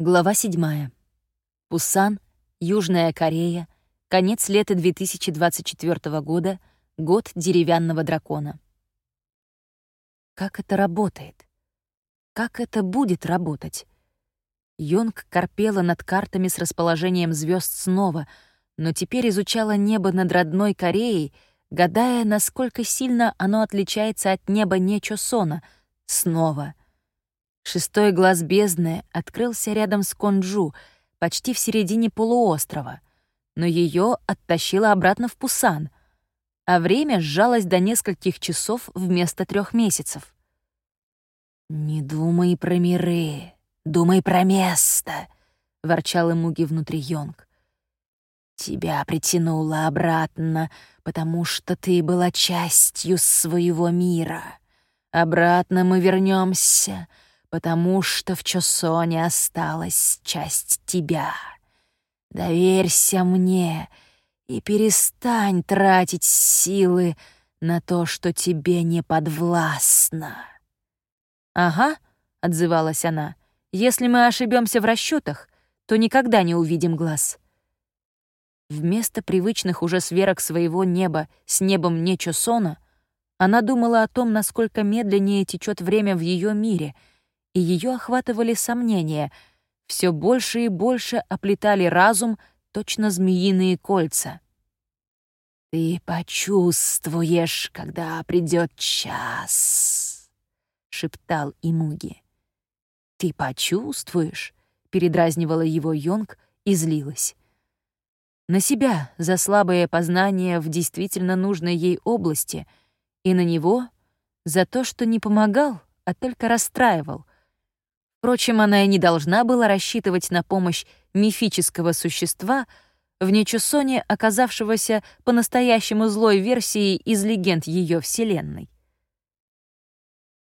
Глава 7. Пусан, Южная Корея, конец лета 2024 года, год деревянного дракона. Как это работает? Как это будет работать? Йонг корпела над картами с расположением звезд снова, но теперь изучала небо над родной Кореей, гадая, насколько сильно оно отличается от неба Нечосона, снова — Шестой глаз бездны открылся рядом с Конджу, почти в середине полуострова, но ее оттащило обратно в Пусан, а время сжалось до нескольких часов вместо трех месяцев. «Не думай про миры, думай про место», — ворчал Эмуги внутри Йонг. «Тебя притянуло обратно, потому что ты была частью своего мира. Обратно мы вернемся, потому что в Чосоне осталась часть тебя. Доверься мне и перестань тратить силы на то, что тебе не подвластно. «Ага», — отзывалась она, — «если мы ошибемся в расчетах, то никогда не увидим глаз». Вместо привычных уже сверок своего неба с небом Нечосона она думала о том, насколько медленнее течет время в ее мире — и ее охватывали сомнения, все больше и больше оплетали разум точно змеиные кольца. «Ты почувствуешь, когда придет час», — шептал Имуги. «Ты почувствуешь?» — передразнивала его Йонг и злилась. На себя за слабое познание в действительно нужной ей области и на него за то, что не помогал, а только расстраивал — Впрочем, она и не должна была рассчитывать на помощь мифического существа, в Нечусоне оказавшегося по-настоящему злой версией из легенд ее вселенной.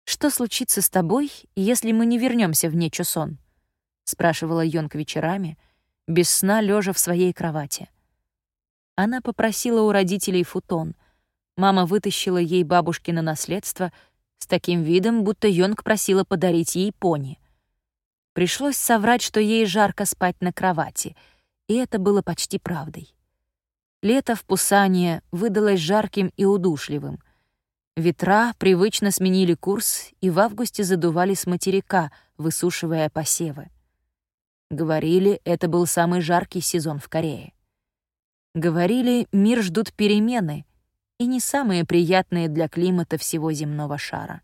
«Что случится с тобой, если мы не вернемся в Нечусон?» — спрашивала Йонг вечерами, без сна лежа в своей кровати. Она попросила у родителей футон. Мама вытащила ей бабушкино наследство с таким видом, будто Йонг просила подарить ей пони — Пришлось соврать, что ей жарко спать на кровати, и это было почти правдой. Лето в Пусане выдалось жарким и удушливым. Ветра привычно сменили курс и в августе задували с материка, высушивая посевы. Говорили, это был самый жаркий сезон в Корее. Говорили, мир ждут перемены, и не самые приятные для климата всего земного шара.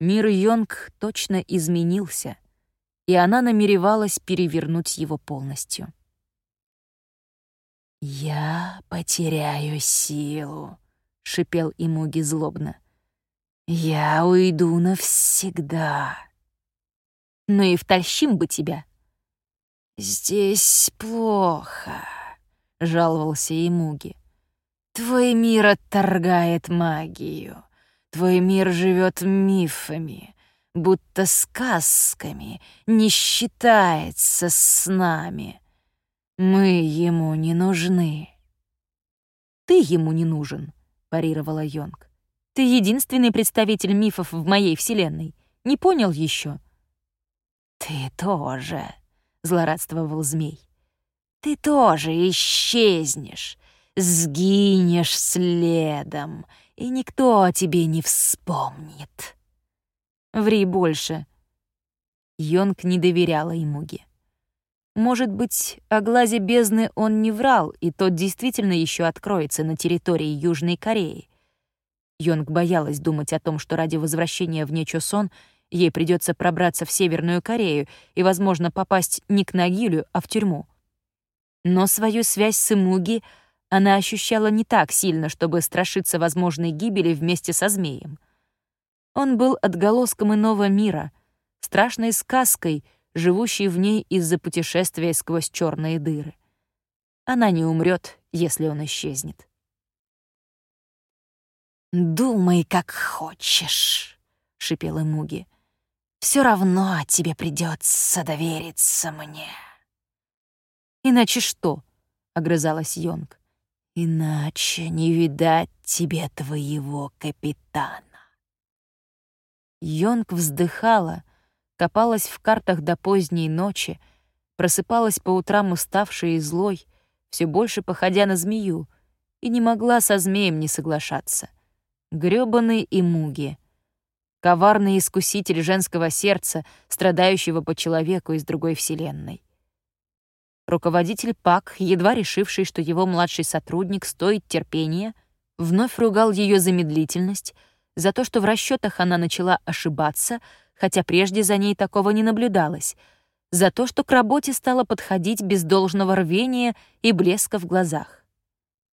Мир Йонг точно изменился, и она намеревалась перевернуть его полностью. «Я потеряю силу», — шипел Имуги злобно. «Я уйду навсегда». «Ну и втащим бы тебя». «Здесь плохо», — жаловался Имуги. «Твой мир отторгает магию. Твой мир живет мифами, будто сказками, не считается с нами. Мы ему не нужны. Ты ему не нужен, парировала Йонг. Ты единственный представитель мифов в моей вселенной. Не понял еще? Ты тоже, злорадствовал змей. Ты тоже исчезнешь, сгинешь следом, и никто о тебе не вспомнит. Ври больше. Йонг не доверяла Имуге. Может быть, о глазе бездны он не врал, и тот действительно еще откроется на территории Южной Кореи. Йонг боялась думать о том, что ради возвращения в Нечосон ей придется пробраться в Северную Корею и, возможно, попасть не к Нагилю, а в тюрьму. Но свою связь с Имуги она ощущала не так сильно, чтобы страшиться возможной гибели вместе со змеем. Он был отголоском иного мира, страшной сказкой, живущей в ней из-за путешествия сквозь черные дыры. Она не умрет, если он исчезнет. «Думай, как хочешь», — шипела Муги. «Все равно тебе придется довериться мне». «Иначе что?» — огрызалась Йонг. Иначе не видать тебе твоего капитана. Йонг вздыхала, копалась в картах до поздней ночи, просыпалась по утрам уставшей и злой, все больше походя на змею, и не могла со змеем не соглашаться. Грёбаный и муги. Коварный искуситель женского сердца, страдающего по человеку из другой вселенной. Руководитель ПАК, едва решивший, что его младший сотрудник стоит терпения, вновь ругал ее за медлительность, за то, что в расчетах она начала ошибаться, хотя прежде за ней такого не наблюдалось, за то, что к работе стала подходить без должного рвения и блеска в глазах.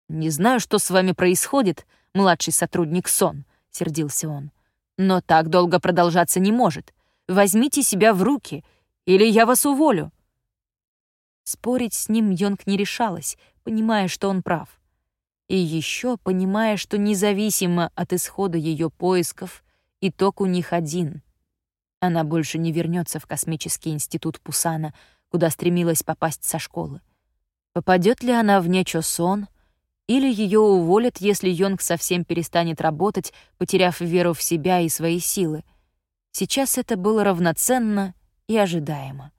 «Не знаю, что с вами происходит, младший сотрудник Сон», — сердился он. «Но так долго продолжаться не может. Возьмите себя в руки, или я вас уволю». Спорить с ним Йонг не решалась, понимая, что он прав. И еще понимая, что независимо от исхода ее поисков, итог у них один. Она больше не вернется в космический институт Пусана, куда стремилась попасть со школы. Попадет ли она в Нечо-Сон — или ее уволят, если Йонг совсем перестанет работать, потеряв веру в себя и свои силы. Сейчас это было равноценно и ожидаемо.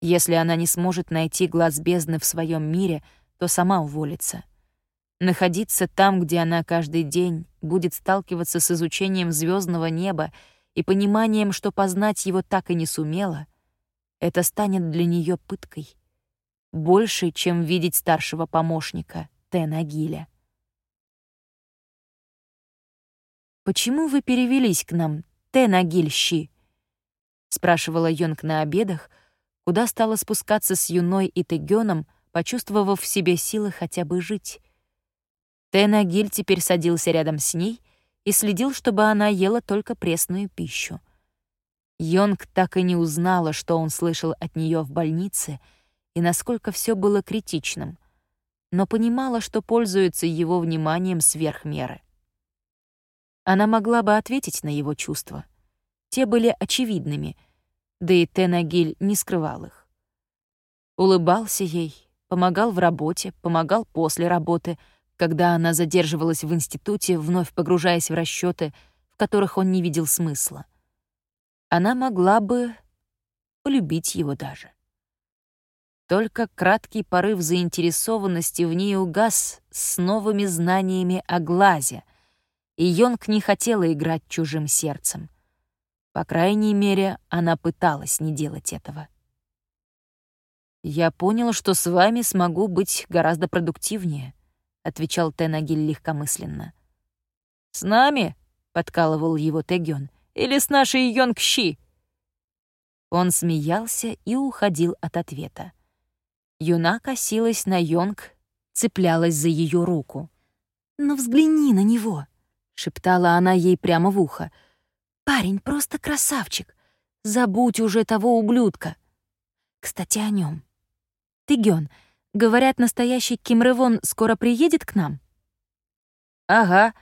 Если она не сможет найти глаз бездны в своем мире, то сама уволится. Находиться там, где она каждый день будет сталкиваться с изучением звездного неба и пониманием, что познать его так и не сумела, это станет для нее пыткой. Больше, чем видеть старшего помощника — Тенагиля. «Почему вы перевелись к нам, Тенагиль-щи?» — спрашивала Йонг на обедах, куда стала спускаться с Юной и Тегёном, почувствовав в себе силы хотя бы жить. Тенагиль теперь садился рядом с ней и следил, чтобы она ела только пресную пищу. Йонг так и не узнала, что он слышал от нее в больнице и насколько все было критичным — но понимала, что пользуется его вниманием сверх меры. Она могла бы ответить на его чувства. Те были очевидными, да и Тенагиль не скрывал их. Улыбался ей, помогал в работе, помогал после работы, когда она задерживалась в институте, вновь погружаясь в расчеты, в которых он не видел смысла. Она могла бы полюбить его даже. Только краткий порыв заинтересованности в ней угас с новыми знаниями о глазе, и Йонг не хотела играть чужим сердцем. По крайней мере, она пыталась не делать этого. «Я понял, что с вами смогу быть гораздо продуктивнее», — отвечал Тенагиль легкомысленно. «С нами?» — подкалывал его Тегён. «Или с нашей Йонг-Щи?» Он смеялся и уходил от ответа. Юна косилась на Йонг, цеплялась за ее руку. «Но «Ну, взгляни на него!» — шептала она ей прямо в ухо. «Парень просто красавчик! Забудь уже того ублюдка!» Кстати, о нем. Ты, Гён, говорят, настоящий Ким Ревон скоро приедет к нам? Ага,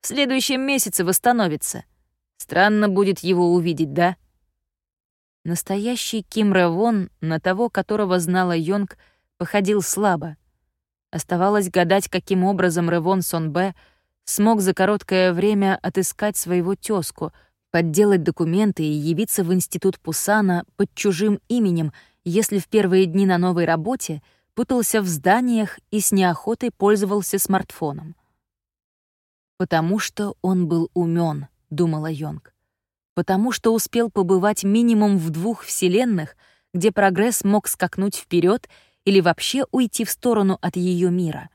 в следующем месяце восстановится. Странно будет его увидеть, да? Настоящий Ким Равон, на того, которого знала Йонг, походил слабо. Оставалось гадать, каким образом Ревон Сонбе смог за короткое время отыскать своего тёзку, подделать документы и явиться в институт Пусана под чужим именем, если в первые дни на новой работе путался в зданиях и с неохотой пользовался смартфоном. «Потому что он был умён», — думала Йонг потому что успел побывать минимум в двух вселенных, где прогресс мог скакнуть вперед или вообще уйти в сторону от ее мира.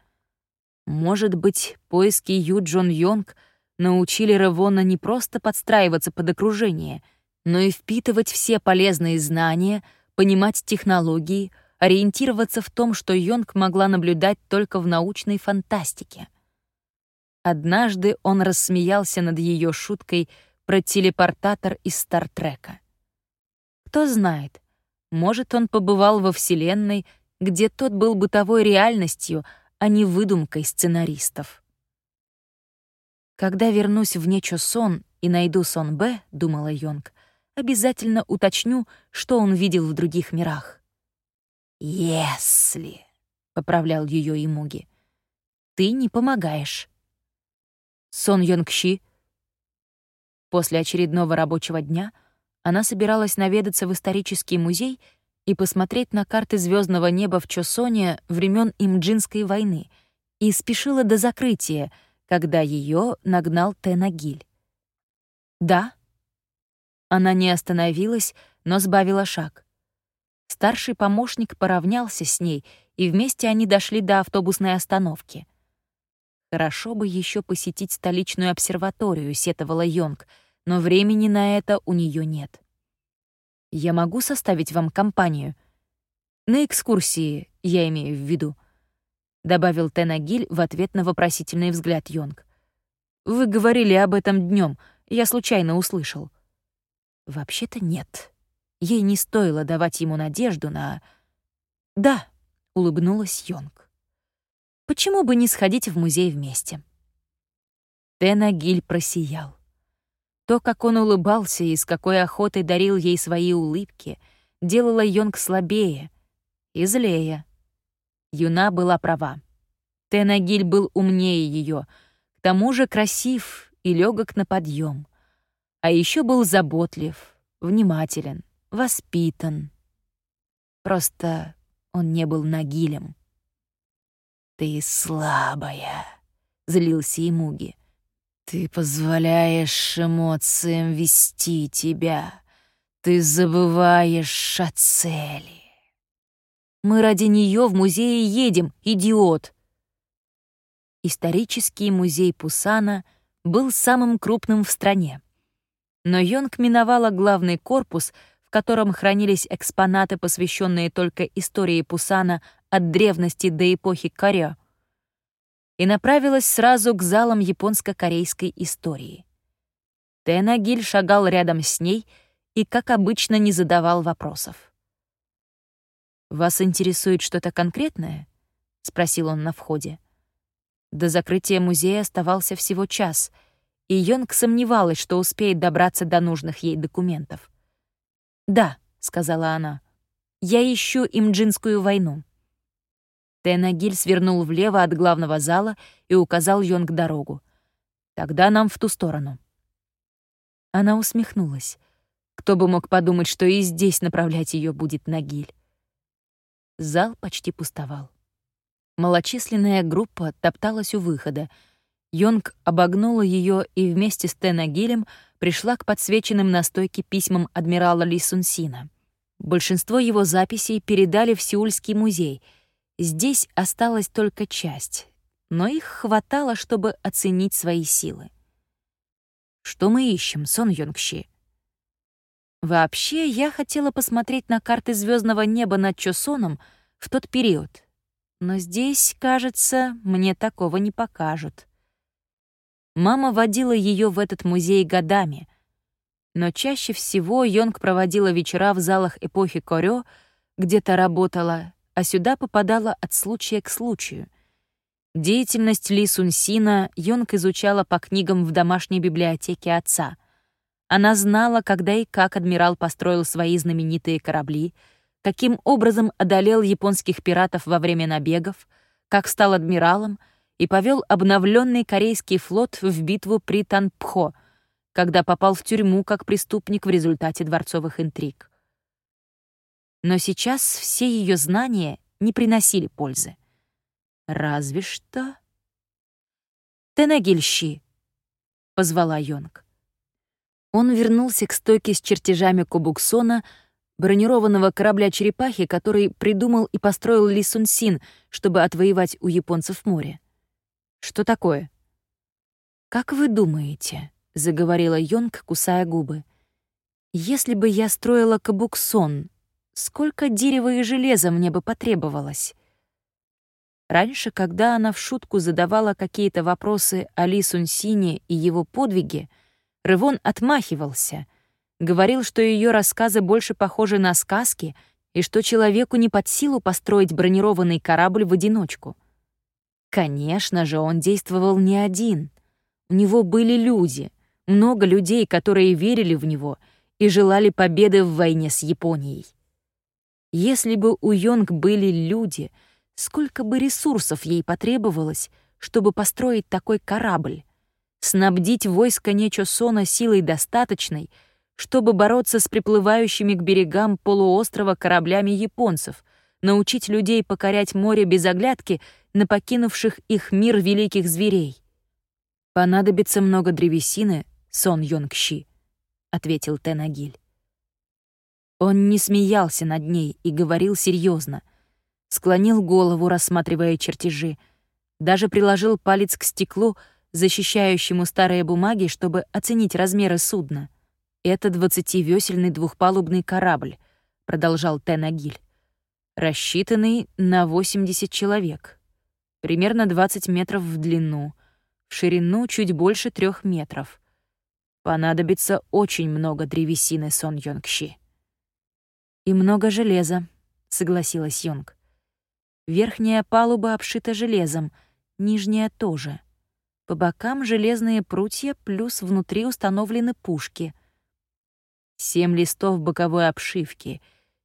Может быть, поиски Ю Джон Йонг научили Ревона не просто подстраиваться под окружение, но и впитывать все полезные знания, понимать технологии, ориентироваться в том, что Йонг могла наблюдать только в научной фантастике. Однажды он рассмеялся над ее шуткой — про телепортатор из Стартрека. Кто знает, может, он побывал во Вселенной, где тот был бытовой реальностью, а не выдумкой сценаристов. «Когда вернусь в Нечо Сон и найду Сон Б», — думала Йонг, «обязательно уточню, что он видел в других мирах». «Если», — поправлял ее Имуги, — «ты не помогаешь». Сон Йонгщи После очередного рабочего дня Она собиралась наведаться в исторический музей и посмотреть на карты звездного неба в Чосоне времен Имджинской войны и спешила до закрытия, когда ее нагнал Тенагиль. «Да?» Она не остановилась, но сбавила шаг. Старший помощник поравнялся с ней, и вместе они дошли до автобусной остановки. Хорошо бы еще посетить столичную обсерваторию, сетовала Йонг, но времени на это у нее нет. Я могу составить вам компанию? На экскурсии, я имею в виду, добавил Тенагиль в ответ на вопросительный взгляд Йонг. Вы говорили об этом днем, я случайно услышал. Вообще-то нет. Ей не стоило давать ему надежду на... «Да», — улыбнулась Йонг. «Почему бы не сходить в музей вместе?» Тенагиль просиял. То, как он улыбался и с какой охотой дарил ей свои улыбки, делало Йонг слабее и злее. Юна была права. Тенагиль был умнее ее, к тому же красив и легок на подъем. А еще был заботлив, внимателен, воспитан. Просто он не был Нагилем. «Ты слабая», — злился Имуги. «Ты позволяешь эмоциям вести тебя. Ты забываешь о цели». «Мы ради нее в музее едем, идиот!» Исторический музей Пусана был самым крупным в стране. Но Йонг миновала главный корпус, в котором хранились экспонаты, посвященные только истории Пусана от древности до эпохи Корё, и направилась сразу к залам японско-корейской истории. Тенагиль шагал рядом с ней и, как обычно, не задавал вопросов. «Вас интересует что-то конкретное?» — спросил он на входе. До закрытия музея оставался всего час — и Йонг сомневалась, что успеет добраться до нужных ей документов. «Да», — сказала она, — «я ищу имджинскую войну». Тенагиль свернул влево от главного зала и указал Йонг дорогу. «Тогда нам в ту сторону». Она усмехнулась. Кто бы мог подумать, что и здесь направлять ее будет Нагиль. Зал почти пустовал. Малочисленная группа топталась у выхода — Йонг обогнула ее и вместе с Тенагилем пришла к подсвеченным на стойке письмам адмирала Ли Сунсина. Большинство его записей передали в Сеульский музей. Здесь осталась только часть, но их хватало, чтобы оценить свои силы. Что мы ищем, Сон Йонгщи? Вообще, я хотела посмотреть на карты звездного неба над Чосоном в тот период. Но здесь, кажется, мне такого не покажут. Мама водила ее в этот музей годами, но чаще всего Йонг проводила вечера в залах эпохи Корё, где-то работала, а сюда попадала от случая к случаю. Деятельность Ли Сунсина Йонг изучала по книгам в домашней библиотеке отца. Она знала, когда и как адмирал построил свои знаменитые корабли, каким образом одолел японских пиратов во время набегов, как стал адмиралом — и повел обновленный корейский флот в битву при Танпхо, когда попал в тюрьму как преступник в результате дворцовых интриг. Но сейчас все ее знания не приносили пользы. Разве что... «Тенагильщи!» — позвала Йонг. Он вернулся к стойке с чертежами Кубуксона, бронированного корабля «Черепахи», который придумал и построил Ли Сун Син, чтобы отвоевать у японцев море. Что такое?» «Как вы думаете?» — заговорила Йонг, кусая губы. «Если бы я строила кабуксон, сколько дерева и железа мне бы потребовалось?» Раньше, когда она в шутку задавала какие-то вопросы о Ли Сунсине и его подвиге, Рывон отмахивался, говорил, что ее рассказы больше похожи на сказки и что человеку не под силу построить бронированный корабль в одиночку — Конечно же, он действовал не один. У него были люди, много людей, которые верили в него и желали победы в войне с Японией. Если бы у Йонг были люди, сколько бы ресурсов ей потребовалось, чтобы построить такой корабль, снабдить войско Нечосона силой достаточной, чтобы бороться с приплывающими к берегам полуострова кораблями японцев, научить людей покорять море без оглядки на покинувших их мир великих зверей. «Понадобится много древесины, Сон Йонгщи», — ответил Тенагиль. Он не смеялся над ней и говорил серьезно, склонил голову, рассматривая чертежи, даже приложил палец к стеклу, защищающему старые бумаги, чтобы оценить размеры судна. «Это двадцативесельный двухпалубный корабль», — продолжал Тенагиль, рассчитанный на 80 человек, примерно 20 метров в длину, в ширину чуть больше трех метров. Понадобится очень много древесины, Сон Йонгщи. «И много железа», — согласилась Йонг. Верхняя палуба обшита железом, нижняя тоже. По бокам железные прутья, плюс внутри установлены пушки. Семь листов боковой обшивки,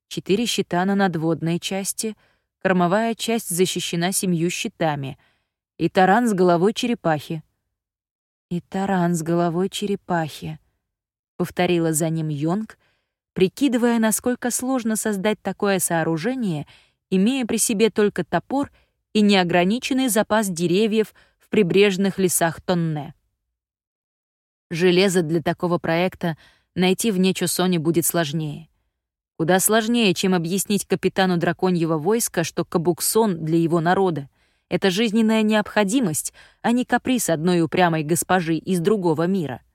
четыре щита на надводной части, кормовая часть защищена семью щитами и таран с головой черепахи. «И таран с головой черепахи», — повторила за ним Йонг, прикидывая, насколько сложно создать такое сооружение, имея при себе только топор и неограниченный запас деревьев прибрежных лесах Тонне. Железо для такого проекта найти в Нечусоне будет сложнее. Куда сложнее, чем объяснить капитану драконьего войска, что Кабуксон для его народа — это жизненная необходимость, а не каприз одной упрямой госпожи из другого мира —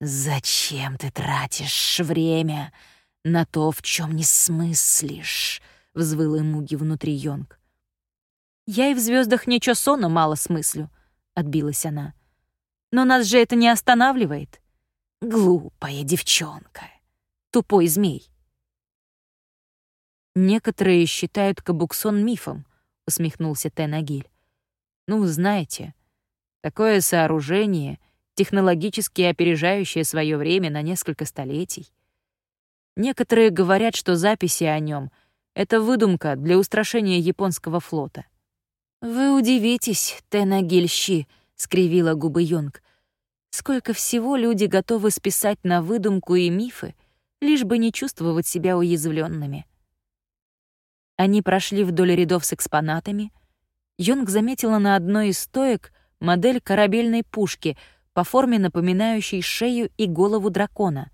«Зачем ты тратишь время на то, в чем не смыслишь?» — взвыл Эмуги внутри Йонг. «Я и в звездах ничего сона мало смыслю», — отбилась она. «Но нас же это не останавливает». «Глупая девчонка, тупой змей». «Некоторые считают Кабуксон мифом», — усмехнулся Тенагиль. «Ну, знаете, такое сооружение — технологически опережающее свое время на несколько столетий. Некоторые говорят, что записи о нем — это выдумка для устрашения японского флота. «Вы удивитесь, Тенагильщи», — скривила губы Йонг. «Сколько всего люди готовы списать на выдумку и мифы, лишь бы не чувствовать себя уязвленными. Они прошли вдоль рядов с экспонатами. Йонг заметила на одной из стоек модель корабельной пушки — по форме напоминающей шею и голову дракона.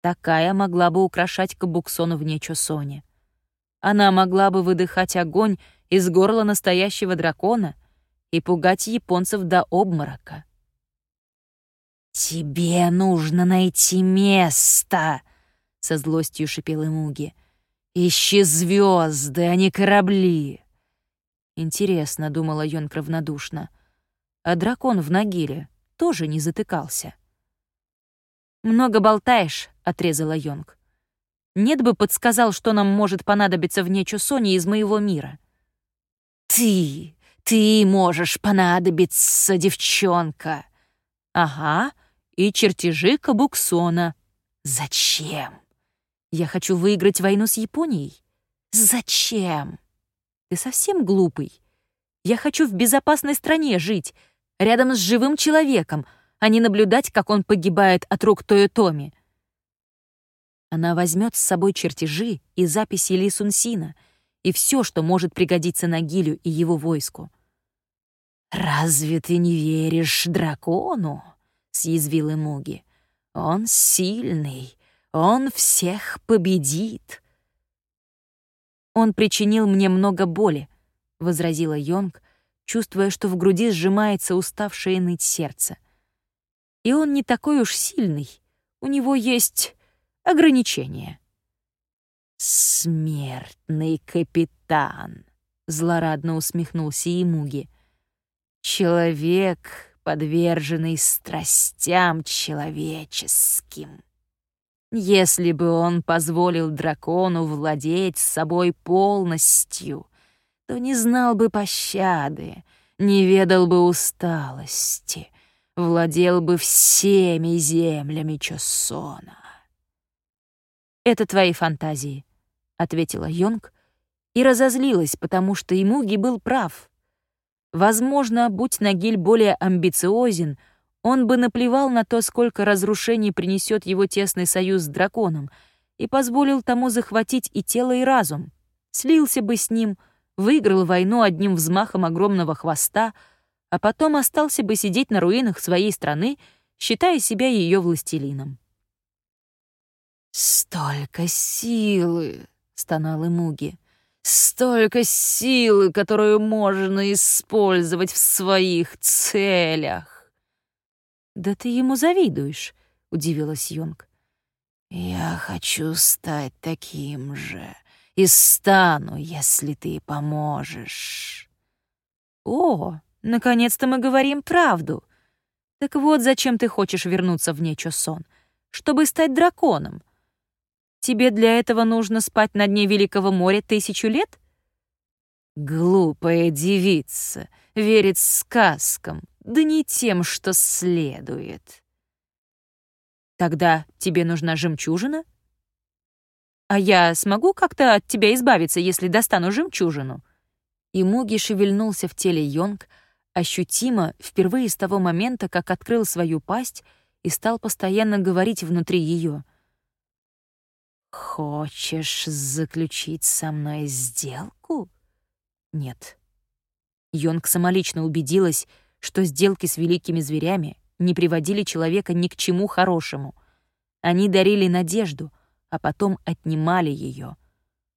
Такая могла бы украшать кабуксон в Нечосоне. Она могла бы выдыхать огонь из горла настоящего дракона и пугать японцев до обморока. «Тебе нужно найти место!» — со злостью шипел Имуги. «Ищи звезды, а не корабли!» Интересно, — думала Йонг равнодушно, — а дракон в Нагиле тоже не затыкался. «Много болтаешь», — отрезала Йонг. «Нет бы подсказал, что нам может понадобиться в Нечусоне из моего мира». «Ты, ты можешь понадобиться, девчонка!» «Ага, и чертежи Кабуксона». «Зачем?» «Я хочу выиграть войну с Японией». «Зачем?» «Ты совсем глупый. Я хочу в безопасной стране жить, рядом с живым человеком, а не наблюдать, как он погибает от рук Тойотоми. Она возьмет с собой чертежи и записи Ли Сунсина и все, что может пригодиться Нагилю и его войску. «Разве ты не веришь дракону?» — съязвил Эмуги. «Он сильный, он всех победит». «Он причинил мне много боли», — возразила Йонг, чувствуя, что в груди сжимается уставшее ныть сердце. И он не такой уж сильный, у него есть ограничения. «Смертный капитан», — злорадно усмехнулся Имуги. «Человек, подверженный страстям человеческим. Если бы он позволил дракону владеть собой полностью, то не знал бы пощады, не ведал бы усталости, владел бы всеми землями Чосона. «Это твои фантазии», — ответила Йонг и разозлилась, потому что Имуги был прав. Возможно, будь Нагиль более амбициозен, Он бы наплевал на то, сколько разрушений принесет его тесный союз с драконом, и позволил тому захватить и тело, и разум. Слился бы с ним, выиграл войну одним взмахом огромного хвоста, а потом остался бы сидеть на руинах своей страны, считая себя ее властелином. «Столько силы!» — стонал Имуги. «Столько силы, которую можно использовать в своих целях!» «Да ты ему завидуешь», — удивилась Йонг. «Я хочу стать таким же, и стану, если ты поможешь». «О, наконец-то мы говорим правду. Так вот, зачем ты хочешь вернуться в Нечо-сон? Чтобы стать драконом. Тебе для этого нужно спать на дне Великого моря тысячу лет? Глупая девица, верит сказкам, да не тем, что следует. Тогда тебе нужна жемчужина? А я смогу как-то от тебя избавиться, если достану жемчужину? И Муги шевельнулся в теле Йонг, ощутимо, впервые с того момента, как открыл свою пасть и стал постоянно говорить внутри ее — «Хочешь заключить со мной сделку?» «Нет». Йонг самолично убедилась, что сделки с великими зверями не приводили человека ни к чему хорошему. Они дарили надежду, а потом отнимали ее,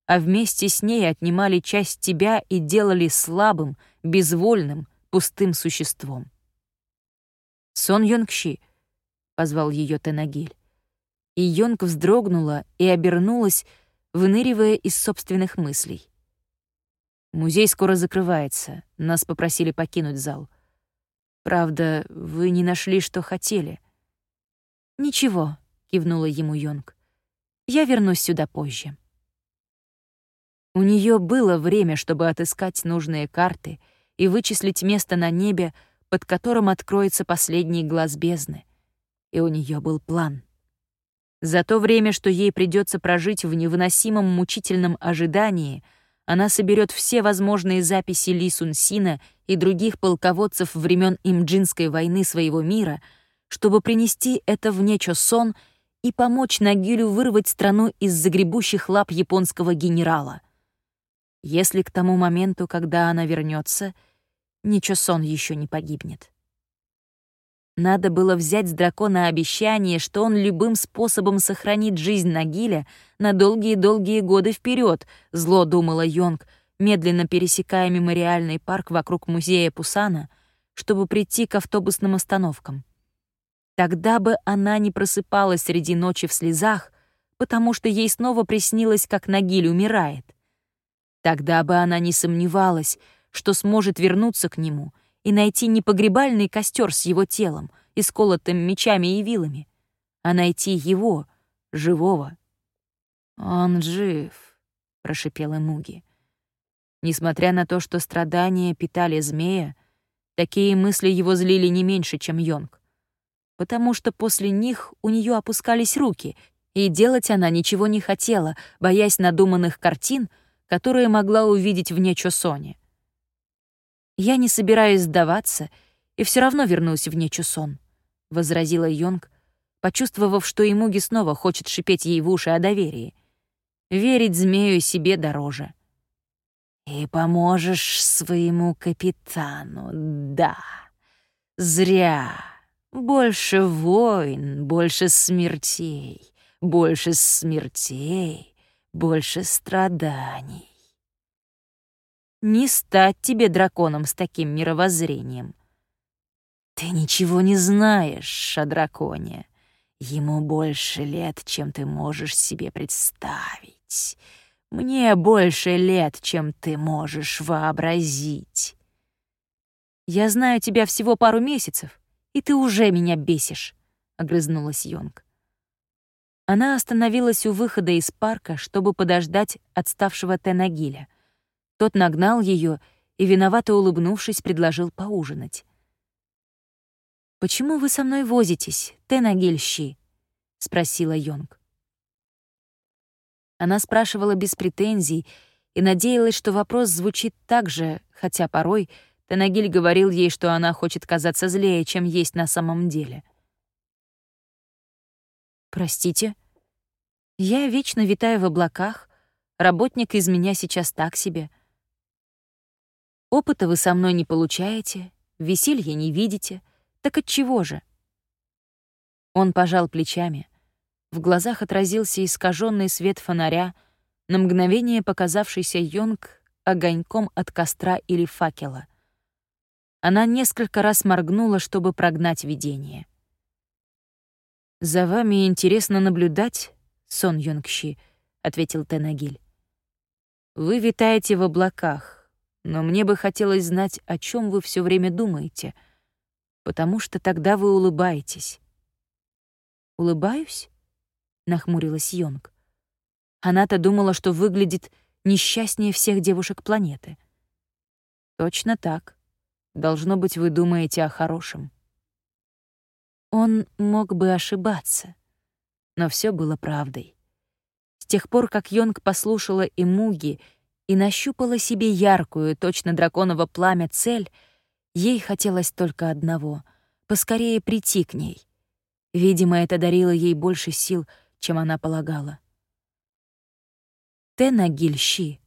А вместе с ней отнимали часть тебя и делали слабым, безвольным, пустым существом. «Сон Йонгщи», — позвал ее Тенагиль и Йонг вздрогнула и обернулась, выныривая из собственных мыслей. «Музей скоро закрывается. Нас попросили покинуть зал. Правда, вы не нашли, что хотели». «Ничего», — кивнула ему Йонг. «Я вернусь сюда позже». У нее было время, чтобы отыскать нужные карты и вычислить место на небе, под которым откроется последний глаз бездны. И у нее был план — за то время, что ей придется прожить в невыносимом мучительном ожидании, она соберет все возможные записи Ли Сун Сина и других полководцев времен Имджинской войны своего мира, чтобы принести это в Нечо Сон и помочь Нагилю вырвать страну из загребущих лап японского генерала. Если к тому моменту, когда она вернется, Нечо Сон еще не погибнет. Надо было взять с дракона обещание, что он любым способом сохранит жизнь Нагиля на долгие-долгие годы вперед, зло думала Йонг, медленно пересекая мемориальный парк вокруг музея Пусана, чтобы прийти к автобусным остановкам. Тогда бы она не просыпалась среди ночи в слезах, потому что ей снова приснилось, как Нагиль умирает. Тогда бы она не сомневалась, что сможет вернуться к нему — и найти не погребальный костер с его телом, исколотым мечами и вилами, а найти его, живого. «Он жив», — прошипела Муги. Несмотря на то, что страдания питали змея, такие мысли его злили не меньше, чем Йонг. Потому что после них у нее опускались руки, и делать она ничего не хотела, боясь надуманных картин, которые могла увидеть в Нечосоне. «Я не собираюсь сдаваться и все равно вернусь в Нечусон», — возразила Йонг, почувствовав, что Имуги снова хочет шипеть ей в уши о доверии. Верить змею себе дороже. «И поможешь своему капитану, да. Зря. Больше войн, больше смертей, больше смертей, больше страданий не стать тебе драконом с таким мировоззрением. Ты ничего не знаешь о драконе. Ему больше лет, чем ты можешь себе представить. Мне больше лет, чем ты можешь вообразить. Я знаю тебя всего пару месяцев, и ты уже меня бесишь, — огрызнулась Йонг. Она остановилась у выхода из парка, чтобы подождать отставшего Тенагиля — тот нагнал ее и, виновато улыбнувшись, предложил поужинать. «Почему вы со мной возитесь, Тенагельщи?» — спросила Йонг. Она спрашивала без претензий и надеялась, что вопрос звучит так же, хотя порой Танагиль говорил ей, что она хочет казаться злее, чем есть на самом деле. «Простите, я вечно витаю в облаках, работник из меня сейчас так себе. Опыта вы со мной не получаете, веселья не видите, так от чего же?» Он пожал плечами. В глазах отразился искаженный свет фонаря, на мгновение показавшийся Йонг огоньком от костра или факела. Она несколько раз моргнула, чтобы прогнать видение. «За вами интересно наблюдать, Сон Йонгщи», — ответил Тенагиль. «Вы витаете в облаках, но мне бы хотелось знать, о чем вы все время думаете, потому что тогда вы улыбаетесь». «Улыбаюсь?» — нахмурилась Йонг. Она-то думала, что выглядит несчастнее всех девушек планеты. «Точно так», Должно быть, вы думаете о хорошем. Он мог бы ошибаться, но все было правдой. С тех пор, как Йонг послушала Имуги и нащупала себе яркую, точно драконово пламя цель, ей хотелось только одного — поскорее прийти к ней. Видимо, это дарило ей больше сил, чем она полагала. Тена Гильщи,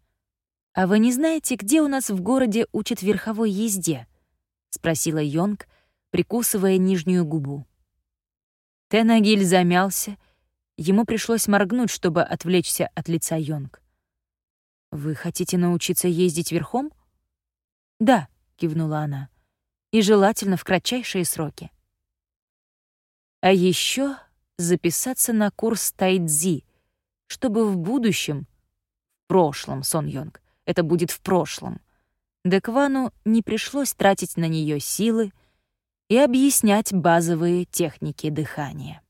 а вы не знаете, где у нас в городе учат верховой езде?» — спросила Йонг, прикусывая нижнюю губу. Тенагиль замялся. Ему пришлось моргнуть, чтобы отвлечься от лица Йонг. «Вы хотите научиться ездить верхом?» «Да», — кивнула она, — «и желательно в кратчайшие сроки». «А еще записаться на курс тайцзи, чтобы в будущем, в прошлом, Сон Йонг, это будет в прошлом — Деквану не пришлось тратить на нее силы и объяснять базовые техники дыхания.